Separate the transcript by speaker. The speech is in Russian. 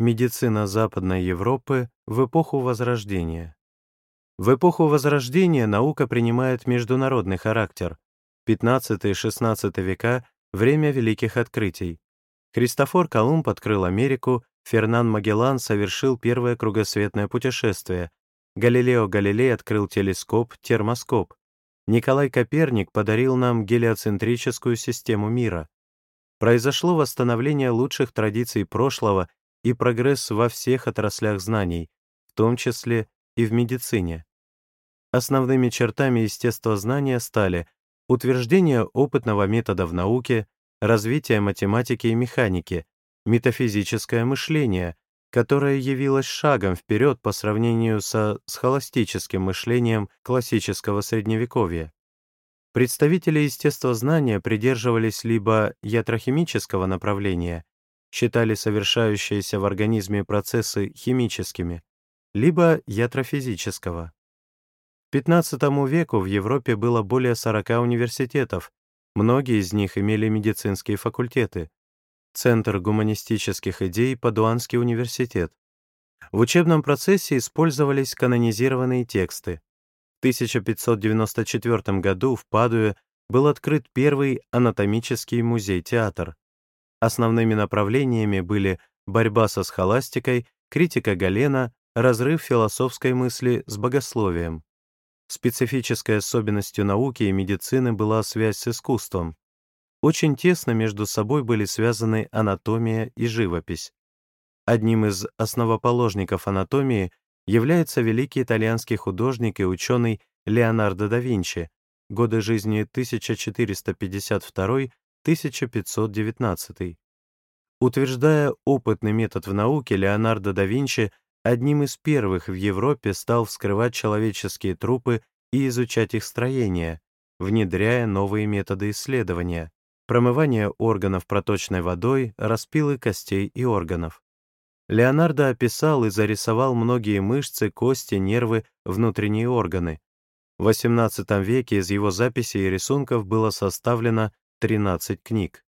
Speaker 1: Медицина Западной Европы в эпоху Возрождения. В эпоху Возрождения наука принимает международный характер. 15-16 века — время великих открытий. Христофор Колумб открыл Америку, Фернан Магеллан совершил первое кругосветное путешествие, Галилео Галилей открыл телескоп, термоскоп. Николай Коперник подарил нам гелиоцентрическую систему мира. Произошло восстановление лучших традиций прошлого и прогресс во всех отраслях знаний, в том числе и в медицине. Основными чертами естествознания стали утверждение опытного метода в науке, развитие математики и механики, метафизическое мышление, которое явилось шагом вперед по сравнению со схоластическим мышлением классического Средневековья. Представители естествознания придерживались либо ятрохимического направления, считали совершающиеся в организме процессы химическими, либо ятрофизического. К XV веку в Европе было более 40 университетов, многие из них имели медицинские факультеты. Центр гуманистических идей — Падуанский университет. В учебном процессе использовались канонизированные тексты. В 1594 году в Падуе был открыт первый анатомический музей-театр. Основными направлениями были борьба со схоластикой, критика Галена, разрыв философской мысли с богословием. Специфической особенностью науки и медицины была связь с искусством. Очень тесно между собой были связаны анатомия и живопись. Одним из основоположников анатомии является великий итальянский художник и ученый Леонардо да Винчи, годы жизни 1452-1519. Утверждая опытный метод в науке, Леонардо да Винчи одним из первых в Европе стал вскрывать человеческие трупы и изучать их строение, внедряя новые методы исследования, промывание органов проточной водой, распилы костей и органов. Леонардо описал и зарисовал многие мышцы, кости, нервы, внутренние органы. В XVIII веке из его записей и рисунков было составлено 13 книг.